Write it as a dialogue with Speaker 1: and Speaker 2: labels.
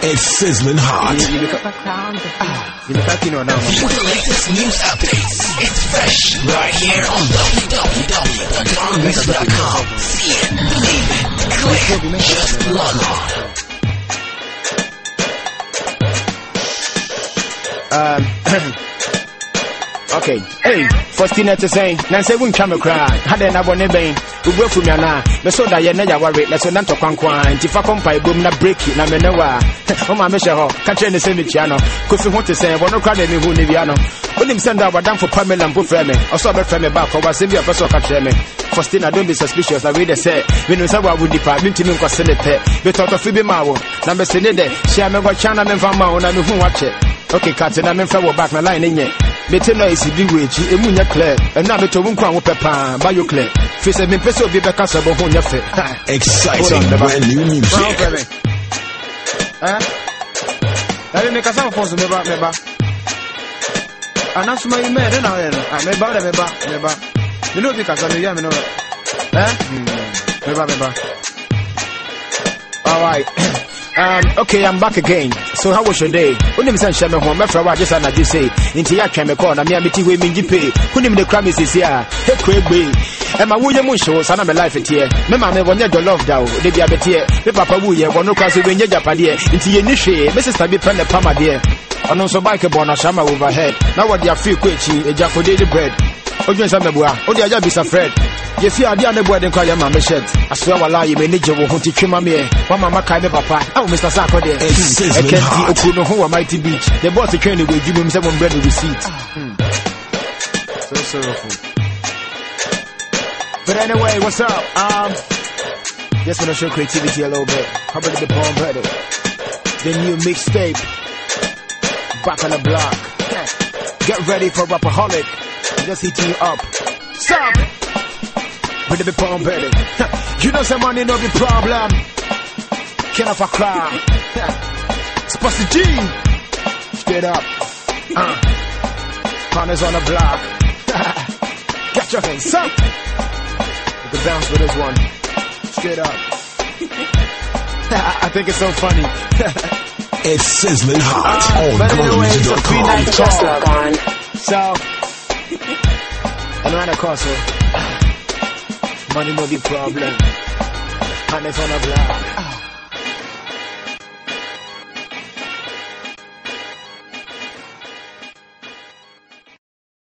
Speaker 1: It's sizzling hot.
Speaker 2: You, you look up,
Speaker 3: Ah,
Speaker 2: you look up, you know, now.
Speaker 1: For the latest news updates, it's fresh right here on www.donmix.com. See it, believe it, click it, just log on.
Speaker 2: Um, okay. Hey, Faustina to say, Nancy won't come a cry. Had an abonne bane. We work from Yana. The soda Yana worry. Let's not talk on quine. If I come by boom, na break it. Na menawa. Oh, my mission. Catch any semi channel. Kofi want to say, one crowd me who Niviano. When him send out down for Pamela and put me. Or so bad me back. Or was Sylvia catch me. Faustina, don't be suspicious. I read the say. We say what would department to me, because it. But thought of Phoebe Mawo. Number Senede. Me me from Mao. And who watch it. Okay, Captain, I'm in back my line in yet. Mete no esi bi wɔ akyi emu nyɛ clear ɛna metɔ wo nkwa wo pɛ paa ba yo clear firi sɛ mempɛ sɛ obi bɛka sɛ bɔho nyɛ fɛ
Speaker 1: Exciting brand new music.
Speaker 2: ɛbi mekasa wɔ fɔso meba meba. Anasoma yi mɛ ɛde na ɔyɛ no meba wodɛ meba meba. Mene obi kasa mewia me no ɛ meba meba. Alright Um, okay, I'm back again. So how was your day? Unim san shame ho mefra wa just na say. Inti ya tweme call na me amiti we minji pay. Unim the crime is here. He kwegbe. E ma wo ye mu show sana me life tie. Me ma me wonye do love dawo. De bia betie. Me papa wu ye wono kwa so wenye japade. Inti ye ni hwe. Me sister the pama de. Ono nso bike bo na shama overhead. Na wo dia free kwechi ejafo daily bread. Odwen sa mebua. Odi aja bisa Fred. Ye fi ade ane boy den kwa ye ma me shirt. Aswa wala ye me ni je wo ho ti twema me. Wa mama kai me papa. Oh Mr. Sako there.
Speaker 1: It's sizzling
Speaker 2: Ekenti
Speaker 1: hot.
Speaker 2: oku no ho wa mighty beach. The boss train go give me say one bread receipt. So sorrowful. But anyway, what's up? Um, just wanna show creativity a little bit. How about the Palm Better? The new mixtape. Back on the block. Get ready for Rapaholic. Just hitting you up. Stop! With the Palm Better. You know some money no be problem. Can off a cry. Supposed to G. Straight up. Uh. Partners on the block. Get your hands up. You can bounce with this one. Straight up. I think it's so funny.
Speaker 1: It's sizzling hot
Speaker 2: Ah,
Speaker 1: on
Speaker 2: but anyway, it's a free night
Speaker 1: GoMusic.com.
Speaker 3: Just log on.
Speaker 2: So, and the castle, money no problem. Partners on the block.